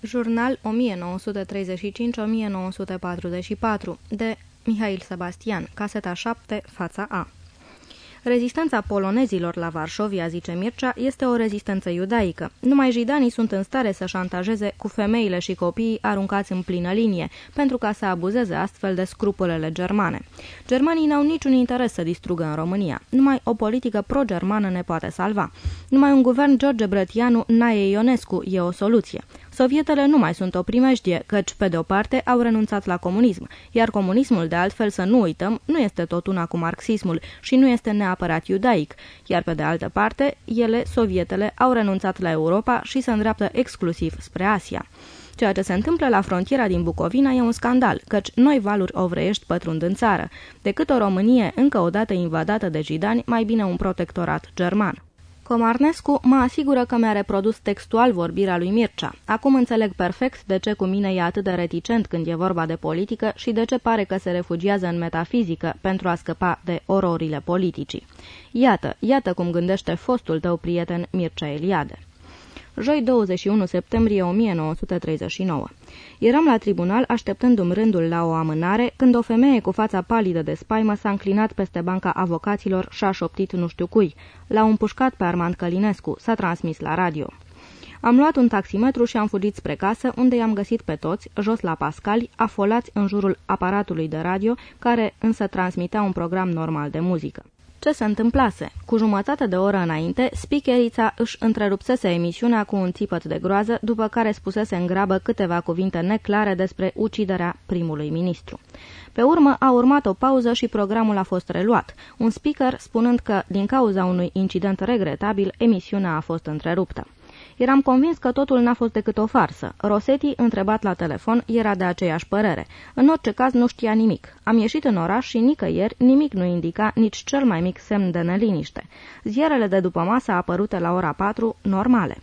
Jurnal 1935-1944 de Mihail Sebastian, caseta 7, fața A. Rezistența polonezilor la Varșovia, zice Mircea, este o rezistență iudaică. Numai jidanii sunt în stare să șantajeze cu femeile și copiii aruncați în plină linie, pentru ca să abuzeze astfel de scrupulele germane. Germanii n-au niciun interes să distrugă în România. Numai o politică pro-germană ne poate salva. Numai un guvern George Brătianu, Nae Ionescu, e o soluție. Sovietele nu mai sunt o primejdie, căci, pe de o parte, au renunțat la comunism, iar comunismul, de altfel să nu uităm, nu este tot una cu marxismul și nu este neapărat iudaic, iar pe de altă parte, ele, sovietele, au renunțat la Europa și se îndreaptă exclusiv spre Asia. Ceea ce se întâmplă la frontiera din Bucovina e un scandal, căci noi valuri ovreiești pătrund în țară, decât o Românie încă o dată invadată de jidani, mai bine un protectorat german. Comarnescu mă asigură că mi-a reprodus textual vorbirea lui Mircea. Acum înțeleg perfect de ce cu mine e atât de reticent când e vorba de politică și de ce pare că se refugiază în metafizică pentru a scăpa de ororile politicii. Iată, iată cum gândește fostul tău prieten Mircea Eliade joi 21 septembrie 1939. Eram la tribunal așteptându-mi rândul la o amânare, când o femeie cu fața palidă de spaimă s-a înclinat peste banca avocaților și a șoptit nu știu cui. L-au împușcat pe Armand Călinescu, s-a transmis la radio. Am luat un taximetru și am fugit spre casă, unde i-am găsit pe toți, jos la Pascali, afolați în jurul aparatului de radio, care însă transmitea un program normal de muzică. Ce se întâmplase? Cu jumătate de oră înainte, speakerița își întrerupsese emisiunea cu un țipăt de groază, după care spusese în grabă câteva cuvinte neclare despre uciderea primului ministru. Pe urmă a urmat o pauză și programul a fost reluat, un speaker spunând că, din cauza unui incident regretabil, emisiunea a fost întreruptă. Eram convins că totul n-a fost decât o farsă. Rosetti, întrebat la telefon, era de aceeași părere. În orice caz nu știa nimic. Am ieșit în oraș și nicăieri nimic nu indica nici cel mai mic semn de neliniște. Ziarele de după masă apărute la ora 4, normale.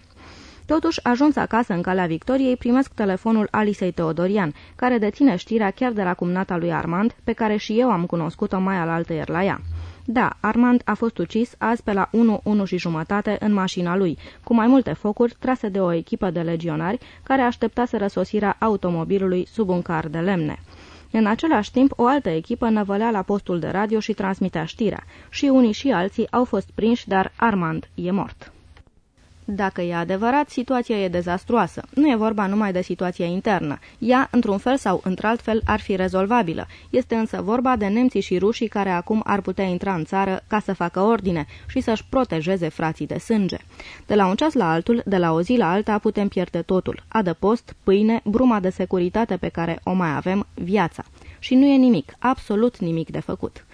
Totuși, ajuns acasă în calea Victoriei, primesc telefonul Alisei Teodorian, care deține știrea chiar de la cumnata lui Armand, pe care și eu am cunoscut-o mai alaltă ieri la ea. Da, Armand a fost ucis azi pe la 1, 1 și jumătate în mașina lui, cu mai multe focuri trase de o echipă de legionari care aștepta să răsosirea automobilului sub un car de lemne. În același timp, o altă echipă năvălea la postul de radio și transmitea știrea. Și unii și alții au fost prinși, dar Armand e mort. Dacă e adevărat, situația e dezastruoasă. Nu e vorba numai de situația internă. Ea, într-un fel sau într-alt ar fi rezolvabilă. Este însă vorba de nemții și rușii care acum ar putea intra în țară ca să facă ordine și să-și protejeze frații de sânge. De la un ceas la altul, de la o zi la alta, putem pierde totul. Adăpost, pâine, bruma de securitate pe care o mai avem, viața. Și nu e nimic, absolut nimic de făcut.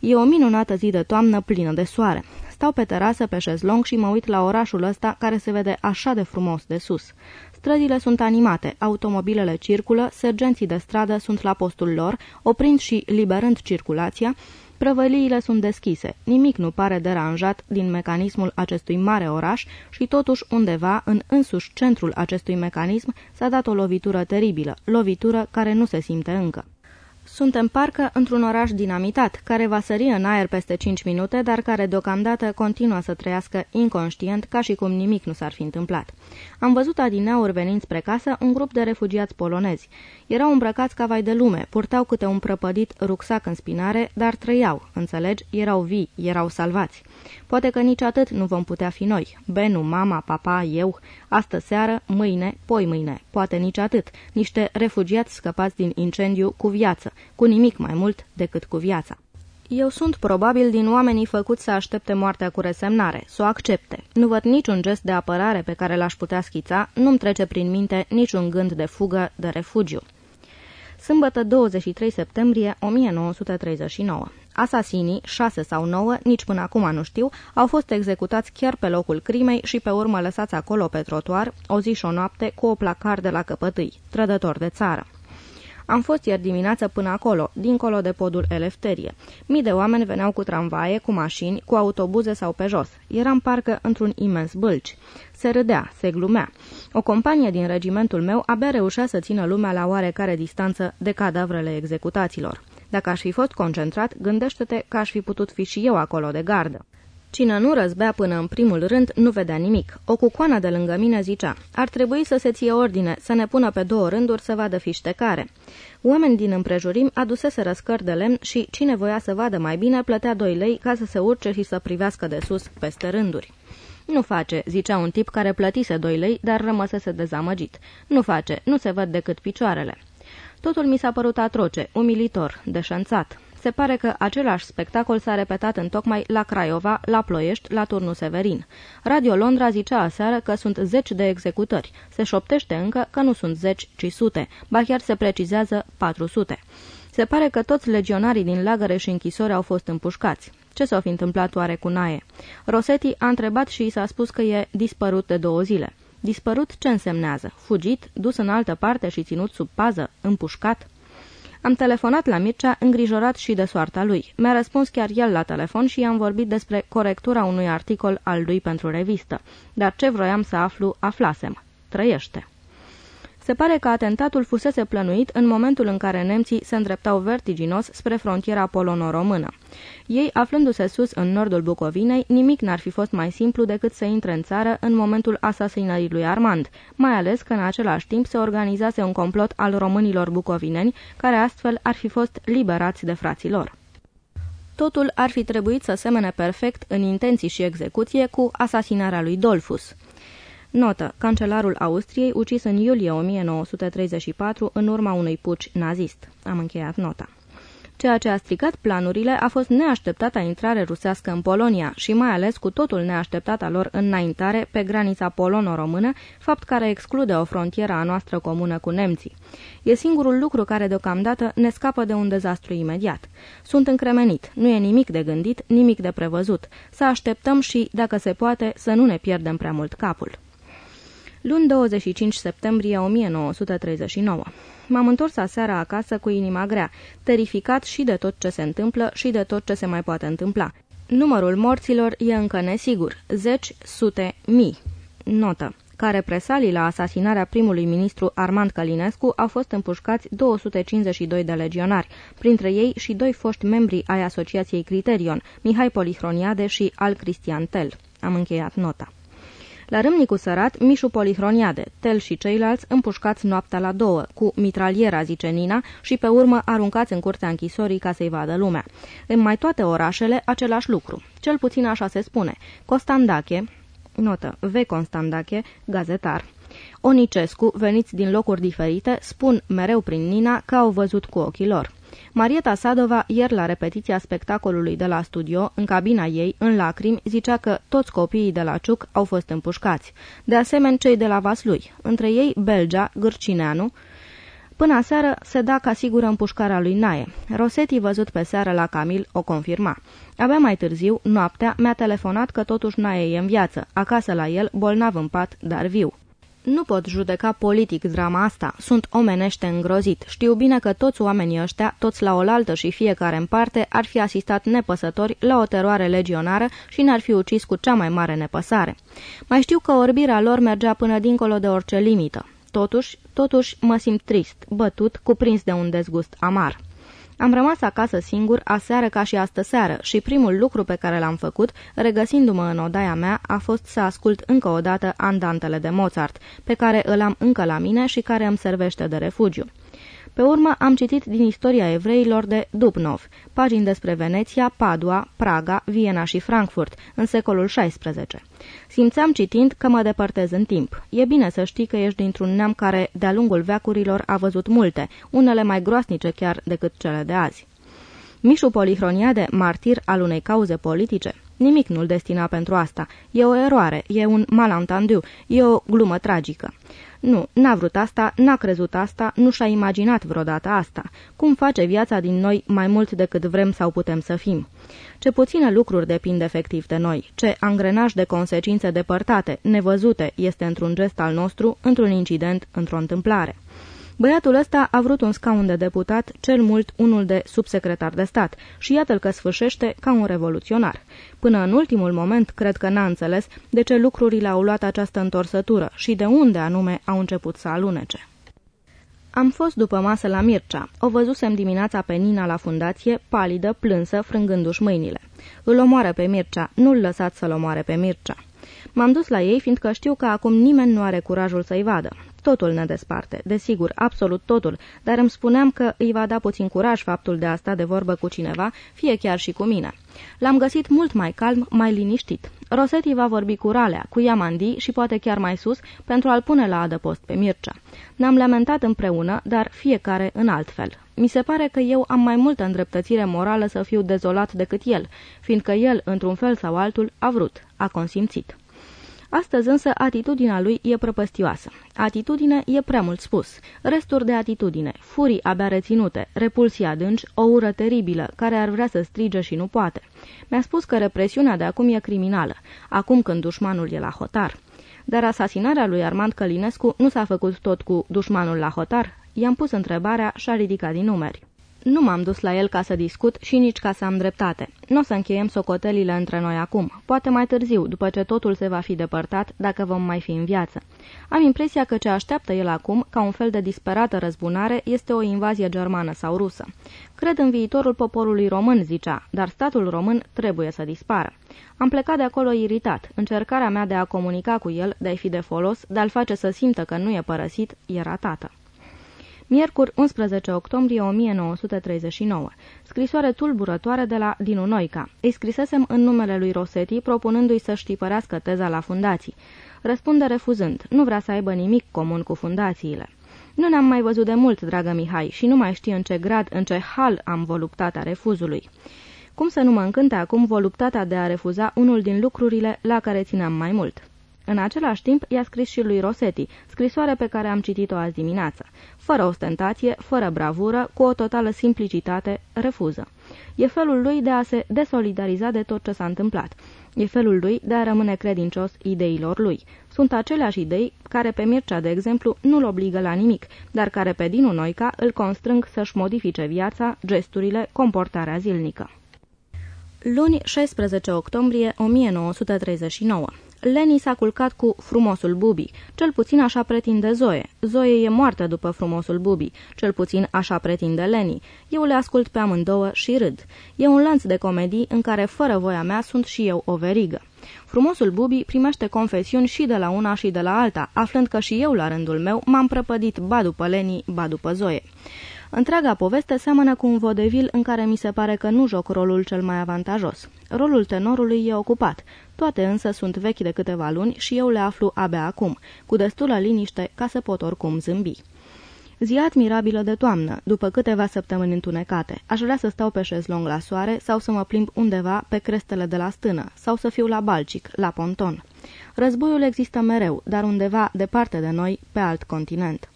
E o minunată zi de toamnă plină de soare. Stau pe terasă pe șezlong și mă uit la orașul ăsta care se vede așa de frumos de sus. Străzile sunt animate, automobilele circulă, sergenții de stradă sunt la postul lor, oprind și liberând circulația, Prăvăliile sunt deschise, nimic nu pare deranjat din mecanismul acestui mare oraș și totuși undeva, în însuși centrul acestui mecanism, s-a dat o lovitură teribilă, lovitură care nu se simte încă. Suntem parcă într-un oraș dinamitat, care va sări în aer peste 5 minute, dar care deocamdată continuă să trăiască inconștient, ca și cum nimic nu s-ar fi întâmplat. Am văzut adineauri venind spre casă un grup de refugiați polonezi. Erau îmbrăcați ca vai de lume, purtau câte un prăpădit rucsac în spinare, dar trăiau, înțelegi, erau vii, erau salvați. Poate că nici atât nu vom putea fi noi. Benu, mama, papa, eu, astă seară, mâine, poi mâine. Poate nici atât. Niște refugiați scăpați din incendiu cu viață, cu nimic mai mult decât cu viața. Eu sunt probabil din oamenii făcuți să aștepte moartea cu resemnare, să o accepte. Nu văd niciun gest de apărare pe care l-aș putea schița, nu-mi trece prin minte niciun gând de fugă, de refugiu. Sâmbătă 23 septembrie 1939. Asasinii, șase sau nouă, nici până acum nu știu, au fost executați chiar pe locul crimei și pe urmă lăsați acolo pe trotuar, o zi și o noapte, cu o placar de la căpătâi, trădător de țară. Am fost ieri dimineață până acolo, dincolo de podul Elefterie. Mii de oameni veneau cu tramvaie, cu mașini, cu autobuze sau pe jos. Eram parcă într-un imens bâlci. Se râdea, se glumea. O companie din regimentul meu abia reușea să țină lumea la oarecare distanță de cadavrele executaților. Dacă aș fi fost concentrat, gândește-te că aș fi putut fi și eu acolo de gardă. Cine nu răzbea până în primul rând, nu vedea nimic. O cucoană de lângă mine zicea, ar trebui să se ție ordine, să ne pună pe două rânduri să vadă fiștecare. Oameni din împrejurim adusese răscări de lemn și cine voia să vadă mai bine plătea doi lei ca să se urce și să privească de sus peste rânduri. Nu face, zicea un tip care plătise doi lei, dar rămăsese dezamăgit. Nu face, nu se văd decât picioarele. Totul mi s-a părut atroce, umilitor, deșanțat. Se pare că același spectacol s-a repetat în tocmai la Craiova, la Ploiești, la Turnul Severin. Radio Londra zicea aseară că sunt zeci de executări. Se șoptește încă că nu sunt zeci, ci sute, ba chiar se precizează 400. Se pare că toți legionarii din lagăre și închisori au fost împușcați. Ce s-a fi întâmplat oare cu Nae? Rosetti a întrebat și i s-a spus că e dispărut de două zile. Dispărut ce însemnează? Fugit, dus în altă parte și ținut sub pază, împușcat? Am telefonat la Mircea, îngrijorat și de soarta lui. Mi-a răspuns chiar el la telefon și i-am vorbit despre corectura unui articol al lui pentru revistă. Dar ce vroiam să aflu, aflasem. Trăiește. Se pare că atentatul fusese plănuit în momentul în care nemții se îndreptau vertiginos spre frontiera polono-română. Ei, aflându-se sus în nordul Bucovinei, nimic n-ar fi fost mai simplu decât să intre în țară în momentul asasinării lui Armand, mai ales că în același timp se organizase un complot al românilor bucovineni, care astfel ar fi fost liberați de fraților. Totul ar fi trebuit să semene perfect în intenții și execuție cu asasinarea lui Dolfus. Notă. Cancelarul Austriei, ucis în iulie 1934 în urma unui puci nazist. Am încheiat nota. Ceea ce a stricat planurile a fost neașteptata intrare rusească în Polonia și mai ales cu totul neașteptata lor înaintare pe granița polono-română, fapt care exclude o frontieră a noastră comună cu nemții. E singurul lucru care deocamdată ne scapă de un dezastru imediat. Sunt încremenit, nu e nimic de gândit, nimic de prevăzut. Să așteptăm și, dacă se poate, să nu ne pierdem prea mult capul. Luni 25 septembrie 1939. M-am întors aseară acasă cu inima grea, terificat și de tot ce se întâmplă și de tot ce se mai poate întâmpla. Numărul morților e încă nesigur, zeci, sute, mii. Notă. Care presalii la asasinarea primului ministru Armand Călinescu au fost împușcați 252 de legionari, printre ei și doi foști membri ai Asociației Criterion, Mihai Polihroniade și Al Cristian Tel. Am încheiat nota. La Râmnicu Sărat, Mișu Polihroniade, Tel și ceilalți împușcați noaptea la două, cu mitraliera, zice Nina, și pe urmă aruncați în curtea închisorii ca să-i vadă lumea. În mai toate orașele, același lucru. Cel puțin așa se spune. Costandache, notă, V. Constandache, gazetar, Onicescu, veniți din locuri diferite, spun mereu prin Nina că au văzut cu ochii lor. Marieta Sadova, ieri la repetiția spectacolului de la studio, în cabina ei, în lacrimi, zicea că toți copiii de la Ciuc au fost împușcați. De asemenea, cei de la Vaslui. Între ei, Belgia, Gârcineanu, Până aseară se da ca sigură împușcarea lui Nae. Rosetti, văzut pe seară la Camil, o confirma. Abia mai târziu, noaptea, mi-a telefonat că totuși Nae e în viață, acasă la el, bolnav în pat, dar viu. Nu pot judeca politic drama asta, sunt omenește îngrozit. Știu bine că toți oamenii ăștia, toți la oaltă și fiecare în parte, ar fi asistat nepăsători la o teroare legionară și n-ar fi ucis cu cea mai mare nepăsare. Mai știu că orbirea lor mergea până dincolo de orice limită. Totuși, totuși mă simt trist, bătut, cuprins de un dezgust amar. Am rămas acasă singur, aseară ca și astă seară, și primul lucru pe care l-am făcut, regăsindu-mă în odaia mea, a fost să ascult încă o dată andantele de Mozart, pe care îl am încă la mine și care îmi servește de refugiu. Pe urmă am citit din istoria evreilor de Dubnov, pagini despre Veneția, Padua, Praga, Viena și Frankfurt, în secolul XVI. Simțeam citind că mă depărtez în timp. E bine să știi că ești dintr-un neam care, de-a lungul veacurilor, a văzut multe, unele mai groasnice chiar decât cele de azi. Mișu Polihroniade, martir al unei cauze politice, Nimic nu-l destina pentru asta. E o eroare, e un malentendu, e o glumă tragică. Nu, n-a vrut asta, n-a crezut asta, nu și-a imaginat vreodată asta. Cum face viața din noi mai mult decât vrem sau putem să fim? Ce puține lucruri depind efectiv de noi, ce angrenaj de consecințe depărtate, nevăzute, este într-un gest al nostru, într-un incident, într-o întâmplare. Băiatul ăsta a vrut un scaun de deputat, cel mult unul de subsecretar de stat, și iată-l că sfârșește ca un revoluționar. Până în ultimul moment, cred că n-a înțeles de ce lucrurile au luat această întorsătură și de unde anume au început să alunece. Am fost după masă la Mircea. O văzusem dimineața pe Nina la fundație, palidă, plânsă, frângându-și mâinile. Îl omoară pe Mircea, nu-l lăsați să-l omoare pe Mircea. M-am dus la ei, fiindcă știu că acum nimeni nu are curajul să-i vadă. Totul ne desparte, desigur, absolut totul, dar îmi spuneam că îi va da puțin curaj faptul de a sta de vorbă cu cineva, fie chiar și cu mine. L-am găsit mult mai calm, mai liniștit. Rosetti va vorbi cu Ralea, cu Iamandi și poate chiar mai sus, pentru a-l pune la adăpost pe Mircea. Ne-am lamentat împreună, dar fiecare în alt fel. Mi se pare că eu am mai multă îndreptățire morală să fiu dezolat decât el, fiindcă el, într-un fel sau altul, a vrut, a consimțit. Astăzi însă atitudinea lui e prăpăstioasă. Atitudine e prea mult spus. Resturi de atitudine, furii abia reținute, repulsii adânci, o ură teribilă, care ar vrea să strige și nu poate. Mi-a spus că represiunea de acum e criminală, acum când dușmanul e la hotar. Dar asasinarea lui Armand Călinescu nu s-a făcut tot cu dușmanul la hotar? I-am pus întrebarea și a ridicat din numeri. Nu m-am dus la el ca să discut și nici ca să am dreptate. Nu o să încheiem socotelile între noi acum, poate mai târziu, după ce totul se va fi depărtat, dacă vom mai fi în viață. Am impresia că ce așteaptă el acum, ca un fel de disperată răzbunare, este o invazie germană sau rusă. Cred în viitorul poporului român, zicea, dar statul român trebuie să dispară. Am plecat de acolo iritat. Încercarea mea de a comunica cu el, de a-i fi de folos, de a-l face să simtă că nu e părăsit, era tată. Miercuri 11 octombrie 1939. Scrisoare tulburătoare de la Dinu Noica. Îi scrisesem în numele lui Rosetti, propunându-i să știpărească teza la fundații. Răspunde refuzând. Nu vrea să aibă nimic comun cu fundațiile. Nu ne-am mai văzut de mult, dragă Mihai, și nu mai știu în ce grad, în ce hal am voluptatea refuzului. Cum să nu mă încânte acum voluptatea de a refuza unul din lucrurile la care țineam mai mult? În același timp, i-a scris și lui Rosetti, scrisoare pe care am citit-o azi dimineață. Fără ostentație, fără bravură, cu o totală simplicitate, refuză. E felul lui de a se desolidariza de tot ce s-a întâmplat. E felul lui de a rămâne credincios ideilor lui. Sunt aceleași idei care pe Mircea, de exemplu, nu-l obligă la nimic, dar care pe Dinu Noica îl constrâng să-și modifice viața, gesturile, comportarea zilnică. Luni 16 octombrie 1939 Leni s-a culcat cu frumosul Bubi, cel puțin așa pretinde Zoe. Zoe e moartă după frumosul Bubi, cel puțin așa pretinde Leni. Eu le ascult pe amândouă și râd. E un lanț de comedii în care, fără voia mea, sunt și eu o verigă. Frumosul Bubi primește confesiuni și de la una și de la alta, aflând că și eu, la rândul meu, m-am prăpădit ba după Leni, ba după Zoe. Întreaga poveste seamănă cu un vodevil în care mi se pare că nu joc rolul cel mai avantajos. Rolul tenorului e ocupat, toate însă sunt vechi de câteva luni și eu le aflu abia acum, cu destulă liniște ca să pot oricum zâmbi. Zi admirabilă de toamnă, după câteva săptămâni întunecate. Aș vrea să stau pe șezlong la soare sau să mă plimb undeva pe crestele de la stână sau să fiu la Balcic, la ponton. Războiul există mereu, dar undeva departe de noi, pe alt continent.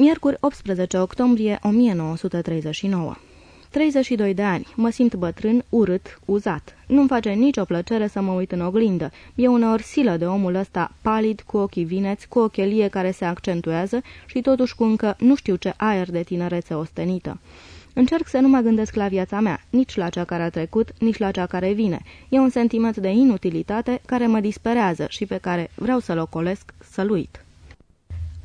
Miercuri 18 octombrie 1939 32 de ani, mă simt bătrân, urât, uzat. Nu-mi face nicio plăcere să mă uit în oglindă. E uneori silă de omul ăsta palid, cu ochii vineți, cu o chelie care se accentuează și totuși cu încă nu știu ce aer de tinerețe ostenită. Încerc să nu mă gândesc la viața mea, nici la cea care a trecut, nici la cea care vine. E un sentiment de inutilitate care mă disperează și pe care vreau să-l ocolesc, să-l uit.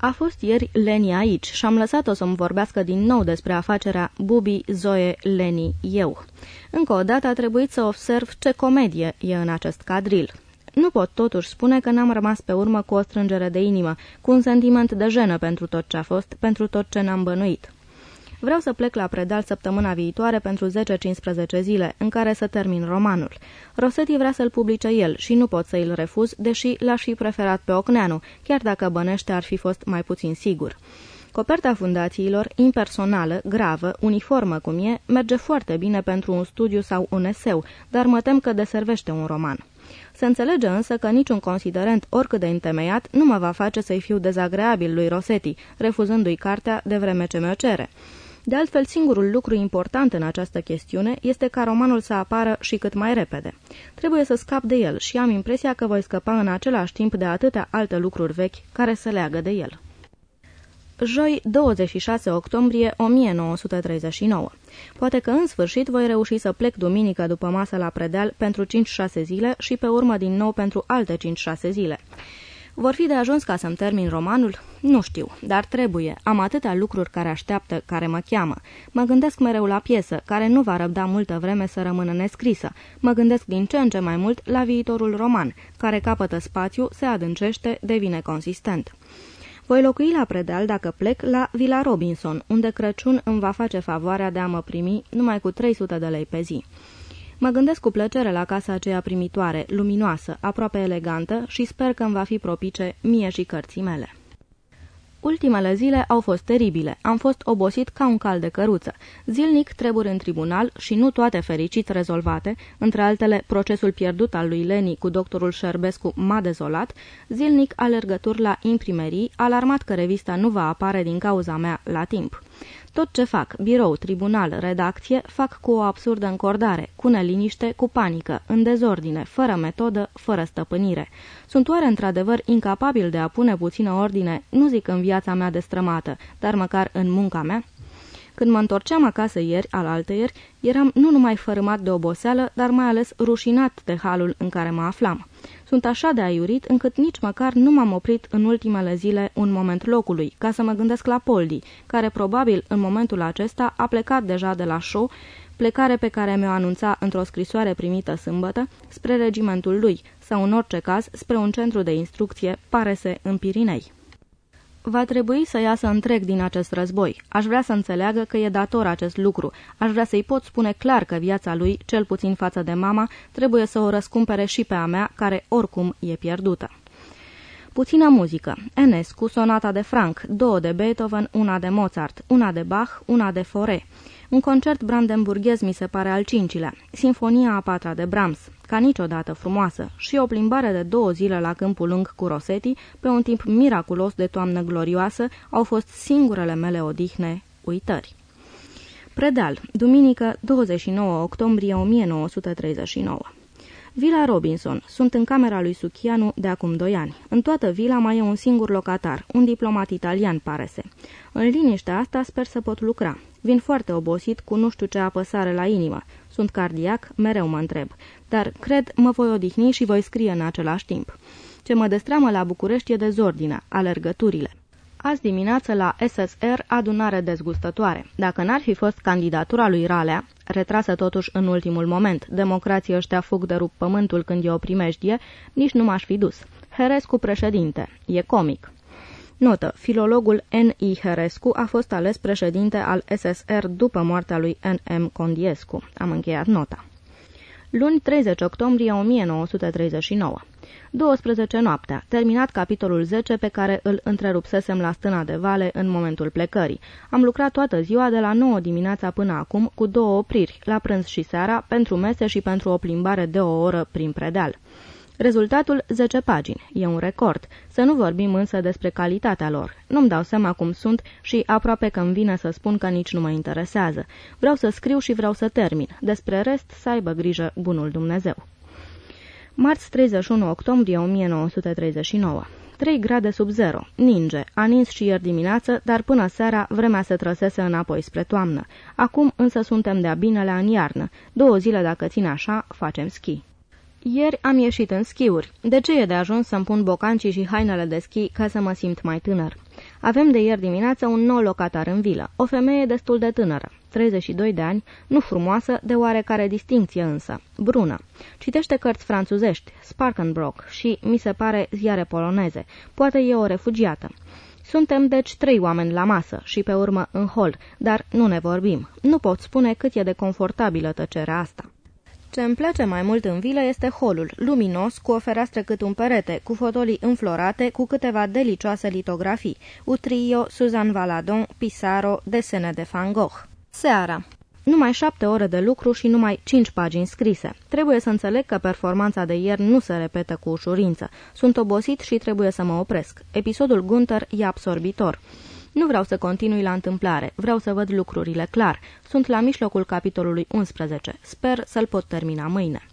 A fost ieri Leni aici și am lăsat-o să-mi vorbească din nou despre afacerea Bubi, Zoe, Leni, eu. Încă o dată a trebuit să observ ce comedie e în acest cadril. Nu pot totuși spune că n-am rămas pe urmă cu o strângere de inimă, cu un sentiment de jenă pentru tot ce a fost, pentru tot ce n-am bănuit. Vreau să plec la predal săptămâna viitoare pentru 10-15 zile, în care să termin romanul. Rosetti vrea să-l publice el și nu pot să îl refuz, deși l-aș fi preferat pe Ocneanu, chiar dacă bănește ar fi fost mai puțin sigur. Coperta fundațiilor, impersonală, gravă, uniformă cum e, merge foarte bine pentru un studiu sau un eseu, dar mă tem că deservește un roman. Se înțelege însă că niciun considerent, oricât de întemeiat, nu mă va face să-i fiu dezagreabil lui Rosetti, refuzându-i cartea de vreme ce mi-o cere. De altfel, singurul lucru important în această chestiune este ca romanul să apară și cât mai repede. Trebuie să scap de el și am impresia că voi scăpa în același timp de atâtea alte lucruri vechi care se leagă de el. Joi, 26 octombrie 1939. Poate că în sfârșit voi reuși să plec duminică după masă la predeal pentru 5-6 zile și pe urmă din nou pentru alte 5-6 zile. Vor fi de ajuns ca să-mi termin romanul? Nu știu, dar trebuie. Am atâtea lucruri care așteaptă, care mă cheamă. Mă gândesc mereu la piesă, care nu va răbda multă vreme să rămână nescrisă. Mă gândesc din ce în ce mai mult la viitorul roman, care capătă spațiu, se adâncește, devine consistent. Voi locui la predeal dacă plec la Villa Robinson, unde Crăciun îmi va face favoarea de a mă primi numai cu 300 de lei pe zi. Mă gândesc cu plăcere la casa aceea primitoare, luminoasă, aproape elegantă și sper că îmi va fi propice mie și cărții mele. Ultimele zile au fost teribile. Am fost obosit ca un cal de căruță. Zilnic treburi în tribunal și nu toate fericit rezolvate, între altele procesul pierdut al lui Leni cu doctorul Șerbescu m-a dezolat, zilnic alergături la imprimerii, alarmat că revista nu va apare din cauza mea la timp. Tot ce fac, birou, tribunal, redacție, fac cu o absurdă încordare, cu neliniște, cu panică, în dezordine, fără metodă, fără stăpânire. Sunt oare într-adevăr incapabil de a pune puțină ordine, nu zic în viața mea destrămată, dar măcar în munca mea? Când mă întorceam acasă ieri, al altăieri, eram nu numai fărâmat de oboseală, dar mai ales rușinat de halul în care mă aflam. Sunt așa de aiurit încât nici măcar nu m-am oprit în ultimele zile un moment locului, ca să mă gândesc la Poldi, care probabil în momentul acesta a plecat deja de la show, plecare pe care mi-o anunța într-o scrisoare primită sâmbătă, spre regimentul lui, sau în orice caz spre un centru de instrucție, pare se în Pirinei. Va trebui să iasă întreg din acest război. Aș vrea să înțeleagă că e dator acest lucru. Aș vrea să-i pot spune clar că viața lui, cel puțin față de mama, trebuie să o răscumpere și pe a mea, care oricum e pierdută. Puțină muzică. Enescu, sonata de Frank, două de Beethoven, una de Mozart, una de Bach, una de Fore. Un concert brandenburghez mi se pare al cincilea. Sinfonia a patra de Brahms, ca niciodată frumoasă, și o plimbare de două zile la câmpul lung cu Rosetti, pe un timp miraculos de toamnă glorioasă, au fost singurele mele odihne, uitări. Predeal, duminică 29 octombrie 1939 Vila Robinson. Sunt în camera lui Suchianu de acum doi ani. În toată vila mai e un singur locatar, un diplomat italian, pare se. În liniștea asta sper să pot lucra. Vin foarte obosit, cu nu știu ce apăsare la inimă. Sunt cardiac, mereu mă întreb. Dar cred mă voi odihni și voi scrie în același timp. Ce mă destramă la București e dezordinea, alergăturile. Azi dimineață la SSR adunare dezgustătoare. Dacă n-ar fi fost candidatura lui Ralea, retrasă totuși în ultimul moment, democrații ăștia fug de rup pământul când e o primejdie, nici nu m-aș fi dus. Herescu președinte. E comic. Notă. Filologul N.I. Herescu a fost ales președinte al SSR după moartea lui N.M. Condiescu. Am încheiat nota. Luni 30 octombrie 1939 12 noaptea, terminat capitolul 10 pe care îl întrerupsesem la stâna de vale în momentul plecării. Am lucrat toată ziua de la 9 dimineața până acum cu două opriri, la prânz și seara, pentru mese și pentru o plimbare de o oră prin predeal. Rezultatul 10 pagini. E un record. Să nu vorbim însă despre calitatea lor. Nu-mi dau seama cum sunt și aproape că îmi vine să spun că nici nu mă interesează. Vreau să scriu și vreau să termin. Despre rest să aibă grijă bunul Dumnezeu. Marți 31 octombrie 1939 3 grade sub zero. Ninge. A nins și ieri dimineață, dar până seara vremea se trăsese înapoi spre toamnă. Acum însă suntem de-a binelea în iarnă. Două zile dacă țin așa, facem schi. Ieri am ieșit în schiuri. De ce e de ajuns să-mi pun bocancii și hainele de schi ca să mă simt mai tânăr? Avem de ieri dimineață un nou locatar în vilă, o femeie destul de tânără, 32 de ani, nu frumoasă, de oarecare distinție însă, brună. Citește cărți franțuzești, Sparkenbrock și, mi se pare, ziare poloneze. Poate e o refugiată. Suntem deci trei oameni la masă și pe urmă în hol, dar nu ne vorbim. Nu pot spune cât e de confortabilă tăcerea asta. Ce îmi place mai mult în vilă este holul, luminos, cu o fereastră cât un perete, cu fotolii înflorate, cu câteva delicioase litografii, Utrio, Suzanne Valadon, Pissarro, desene de Van Gogh. Seara numai șapte ore de lucru și numai cinci pagini scrise. Trebuie să înțeleg că performanța de ieri nu se repetă cu ușurință. Sunt obosit și trebuie să mă opresc. Episodul Gunther e absorbitor. Nu vreau să continui la întâmplare, vreau să văd lucrurile clar. Sunt la mijlocul capitolului 11. Sper să-l pot termina mâine.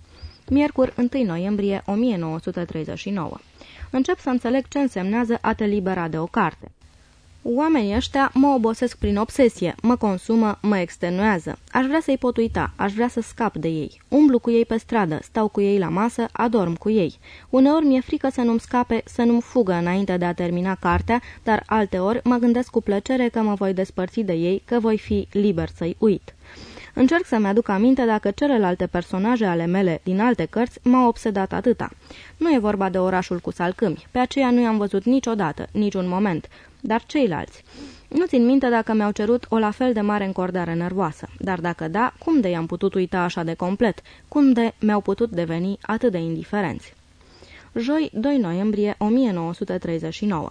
Miercuri 1 noiembrie 1939. Încep să înțeleg ce însemnează a te libera de o carte. Oamenii ăștia mă obosesc prin obsesie, mă consumă, mă extenuează. Aș vrea să-i pot uita, aș vrea să scap de ei. Umblu cu ei pe stradă, stau cu ei la masă, adorm cu ei. Uneori mi-e frică să nu-mi scape, să nu-mi fugă înainte de a termina cartea, dar alteori mă gândesc cu plăcere că mă voi despărți de ei, că voi fi liber să-i uit. Încerc să-mi aduc aminte dacă celelalte personaje ale mele din alte cărți m-au obsedat atâta. Nu e vorba de orașul cu salcâmi, pe aceea nu i-am văzut niciodată, niciun moment, dar ceilalți. Nu țin minte dacă mi-au cerut o la fel de mare încordare nervoasă, dar dacă da, cum de i-am putut uita așa de complet? Cum de mi-au putut deveni atât de indiferenți? Joi, 2 noiembrie 1939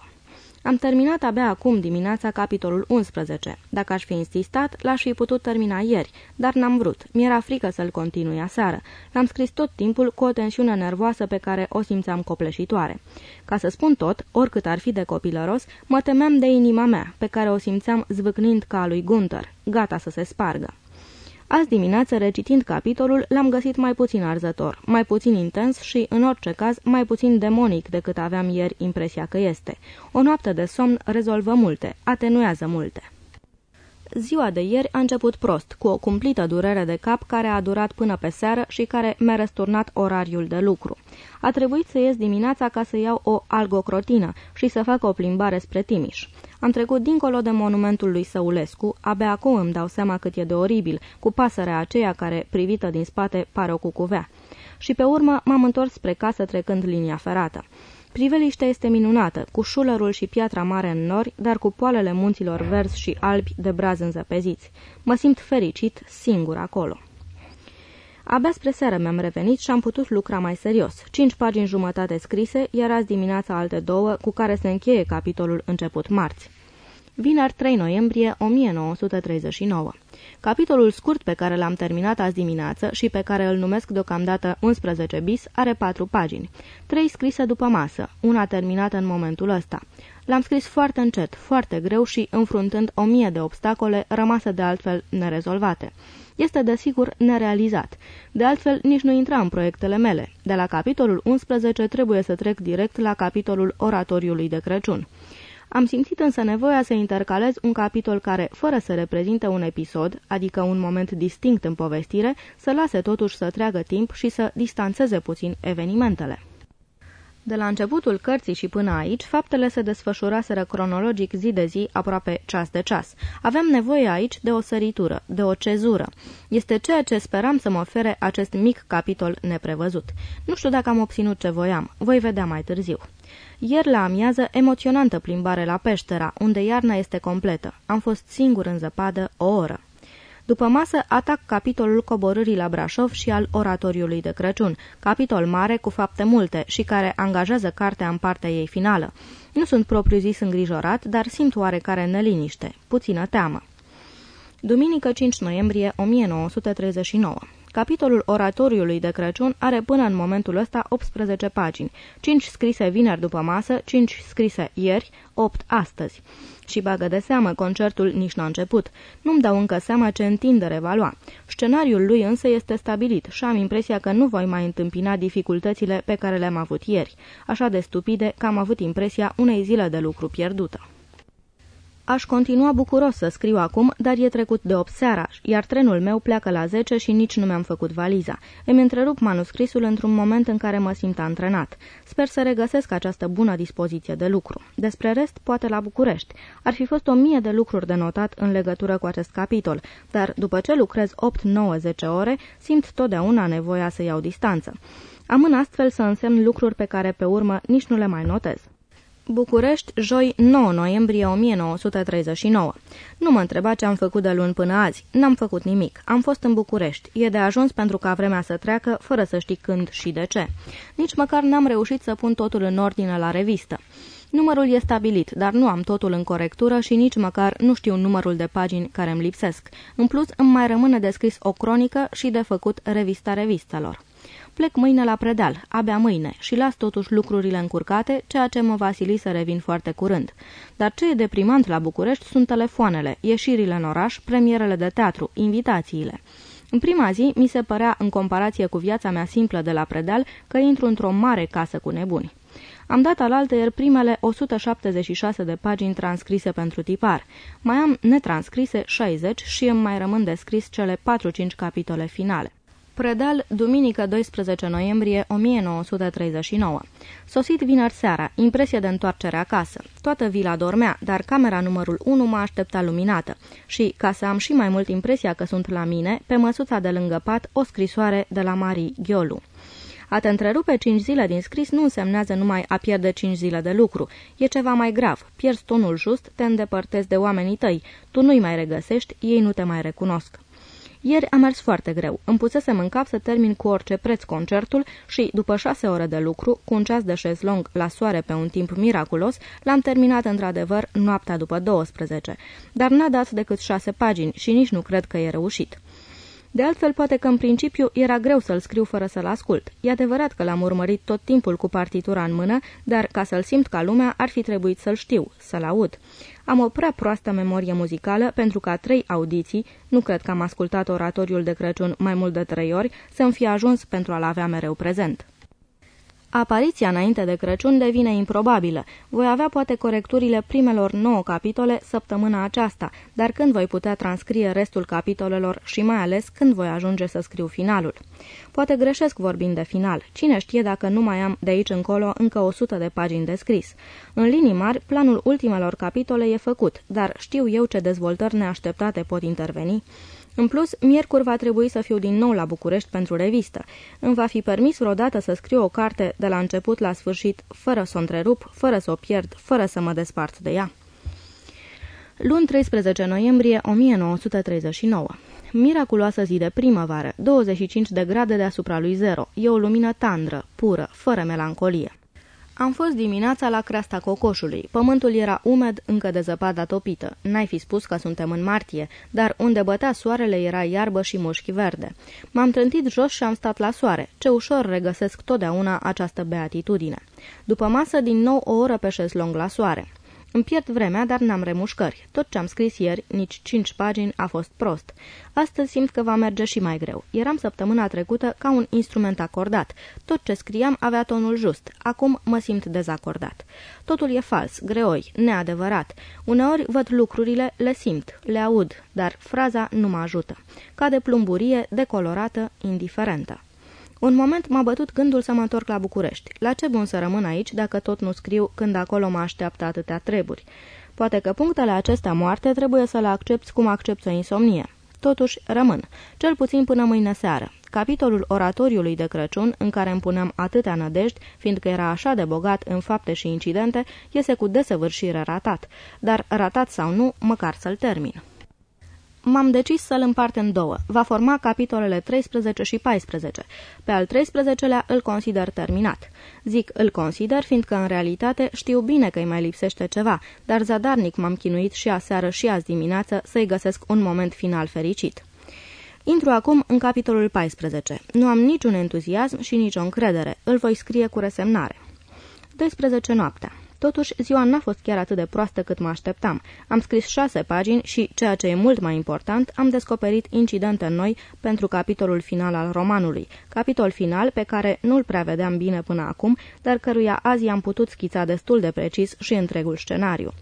am terminat abia acum dimineața capitolul 11. Dacă aș fi insistat, l-aș fi putut termina ieri, dar n-am vrut. Mi-era frică să-l continui aseară. L-am scris tot timpul cu o tensiune nervoasă pe care o simțeam copleșitoare. Ca să spun tot, oricât ar fi de copilăros, mă temeam de inima mea, pe care o simțeam zvâcnind ca a lui Gunther, gata să se spargă. Azi dimineață, recitind capitolul, l-am găsit mai puțin arzător, mai puțin intens și, în orice caz, mai puțin demonic decât aveam ieri impresia că este. O noapte de somn rezolvă multe, atenuează multe. Ziua de ieri a început prost, cu o cumplită durere de cap care a durat până pe seară și care mi-a răsturnat orariul de lucru. A trebuit să ies dimineața ca să iau o algocrotină și să fac o plimbare spre Timiș. Am trecut dincolo de monumentul lui Săulescu, abia acum îmi dau seama cât e de oribil, cu pasărea aceea care, privită din spate, pare o cucuvea. Și pe urmă m-am întors spre casă trecând linia ferată. Priveliștea este minunată, cu șulărul și piatra mare în nori, dar cu poalele munților verzi și albi de braz înzăpeziți. Mă simt fericit, singur acolo. Abia spre seară mi-am revenit și am putut lucra mai serios. Cinci pagini jumătate scrise, iar azi dimineața alte două, cu care se încheie capitolul început marți. Vineri 3 noiembrie 1939 Capitolul scurt pe care l-am terminat azi dimineață și pe care îl numesc deocamdată 11 bis are patru pagini. Trei scrise după masă, una terminată în momentul ăsta. L-am scris foarte încet, foarte greu și înfruntând o mie de obstacole rămase de altfel nerezolvate. Este desigur nerealizat. De altfel, nici nu intra în proiectele mele. De la capitolul 11 trebuie să trec direct la capitolul oratoriului de Crăciun. Am simțit însă nevoia să intercalez un capitol care, fără să reprezinte un episod, adică un moment distinct în povestire, să lase totuși să treagă timp și să distanțeze puțin evenimentele. De la începutul cărții și până aici, faptele se desfășuraseră cronologic zi de zi, aproape ceas de ceas. Avem nevoie aici de o săritură, de o cezură. Este ceea ce speram să mă ofere acest mic capitol neprevăzut. Nu știu dacă am obținut ce voiam, voi vedea mai târziu. Ieri la amiază, emoționantă plimbare la peștera, unde iarna este completă. Am fost singur în zăpadă o oră. După masă, atac capitolul coborârii la Brașov și al oratoriului de Crăciun, capitol mare cu fapte multe și care angajează cartea în partea ei finală. Nu sunt propriu-zis îngrijorat, dar simt oarecare neliniște, puțină teamă. Duminică 5 noiembrie 1939 Capitolul oratoriului de Crăciun are până în momentul ăsta 18 pagini, 5 scrise vineri după masă, 5 scrise ieri, 8 astăzi. Și bagă de seamă, concertul nici n-a început. Nu-mi dau încă seama ce întindere va lua. Scenariul lui însă este stabilit și am impresia că nu voi mai întâmpina dificultățile pe care le-am avut ieri, așa de stupide că am avut impresia unei zile de lucru pierdută. Aș continua bucuros să scriu acum, dar e trecut de 8 seara, iar trenul meu pleacă la 10 și nici nu mi-am făcut valiza. Îmi întrerup manuscrisul într-un moment în care mă simt antrenat. Sper să regăsesc această bună dispoziție de lucru. Despre rest, poate la București. Ar fi fost o mie de lucruri de notat în legătură cu acest capitol, dar după ce lucrez 8-9-10 ore, simt totdeauna nevoia să iau distanță. Amân astfel să însemn lucruri pe care pe urmă nici nu le mai notez. București, joi 9 noiembrie 1939. Nu mă întreba ce am făcut de luni până azi. N-am făcut nimic. Am fost în București. E de ajuns pentru ca vremea să treacă, fără să știi când și de ce. Nici măcar n-am reușit să pun totul în ordine la revistă. Numărul e stabilit, dar nu am totul în corectură și nici măcar nu știu numărul de pagini care îmi lipsesc. În plus, îmi mai rămâne de scris o cronică și de făcut revista revistelor. Plec mâine la predeal, abia mâine, și las totuși lucrurile încurcate, ceea ce mă va sili să revin foarte curând. Dar ce e deprimant la București sunt telefoanele, ieșirile în oraș, premierele de teatru, invitațiile. În prima zi, mi se părea, în comparație cu viața mea simplă de la predeal, că intru într-o mare casă cu nebuni. Am dat alaltăieri primele 176 de pagini transcrise pentru tipar. Mai am netranscrise 60 și îmi mai rămân de scris cele 4-5 capitole finale. Predal, duminică 12 noiembrie 1939. Sosit vineri seara, impresie de întoarcere acasă. Toată vila dormea, dar camera numărul 1 m-a așteptat luminată și, ca să am și mai mult impresia că sunt la mine, pe măsuța de lângă pat o scrisoare de la Marie Ghiolu. A te întrerupe cinci zile din scris nu însemnează numai a pierde cinci zile de lucru. E ceva mai grav. Pierzi tonul just, te îndepărtezi de oamenii tăi. Tu nu-i mai regăsești, ei nu te mai recunosc. Ieri a mers foarte greu. Îmi pusesem în cap să termin cu orice preț concertul și, după șase ore de lucru, cu un ceas de șezlong la soare pe un timp miraculos, l-am terminat într-adevăr noaptea după 12. Dar n-a dat decât șase pagini și nici nu cred că e reușit. De altfel, poate că în principiu era greu să-l scriu fără să-l ascult. E adevărat că l-am urmărit tot timpul cu partitura în mână, dar ca să-l simt ca lumea ar fi trebuit să-l știu, să-l aud. Am o prea proastă memorie muzicală pentru ca trei audiții, nu cred că am ascultat oratoriul de Crăciun mai mult de trei ori, să-mi fie ajuns pentru a-l avea mereu prezent. Apariția înainte de Crăciun devine improbabilă. Voi avea poate corecturile primelor nouă capitole săptămâna aceasta, dar când voi putea transcrie restul capitolelor și mai ales când voi ajunge să scriu finalul. Poate greșesc vorbind de final. Cine știe dacă nu mai am de aici încolo încă 100 de pagini de scris. În linii mari, planul ultimelor capitole e făcut, dar știu eu ce dezvoltări neașteptate pot interveni. În plus, miercuri va trebui să fiu din nou la București pentru revistă. Îmi va fi permis vreodată să scriu o carte de la început la sfârșit, fără să o întrerup, fără să o pierd, fără să mă despart de ea. Luni 13 noiembrie 1939 Miraculoasă zi de primăvară, 25 de grade deasupra lui zero, e o lumină tandră, pură, fără melancolie. Am fost dimineața la creasta cocoșului. Pământul era umed, încă de zăpada topită. N-ai fi spus că suntem în martie, dar unde bătea soarele era iarbă și mușchi verde. M-am trântit jos și am stat la soare. Ce ușor regăsesc totdeauna această beatitudine. După masă, din nou o oră pe șezlong la soare. Îmi pierd vremea, dar n-am remușcări. Tot ce am scris ieri, nici cinci pagini, a fost prost. Astăzi simt că va merge și mai greu. Eram săptămâna trecută ca un instrument acordat. Tot ce scriam avea tonul just. Acum mă simt dezacordat. Totul e fals, greoi, neadevărat. Uneori văd lucrurile, le simt, le aud, dar fraza nu mă ajută. Ca de plumburie, decolorată, indiferentă. Un moment m-a bătut gândul să mă întorc la București. La ce bun să rămân aici dacă tot nu scriu când acolo mă așteaptă atâtea treburi? Poate că punctele acestea moarte trebuie să le accepti cum accepti o insomnie. Totuși, rămân, cel puțin până mâine seară. Capitolul oratoriului de Crăciun, în care îmi puneam atâtea nădejdi, fiindcă era așa de bogat în fapte și incidente, iese cu desăvârșire ratat. Dar, ratat sau nu, măcar să-l termin. M-am decis să-l împart în două. Va forma capitolele 13 și 14. Pe al 13-lea îl consider terminat. Zic îl consider, fiindcă în realitate știu bine că îi mai lipsește ceva, dar zadarnic m-am chinuit și aseară și azi dimineață să-i găsesc un moment final fericit. Intru acum în capitolul 14. Nu am niciun entuziasm și nicio încredere. Îl voi scrie cu resemnare. 12 noaptea. Totuși, ziua n-a fost chiar atât de proastă cât mă așteptam. Am scris șase pagini și, ceea ce e mult mai important, am descoperit incidente noi pentru capitolul final al romanului. Capitol final pe care nu-l prea vedeam bine până acum, dar căruia azi am putut schița destul de precis și întregul scenariu.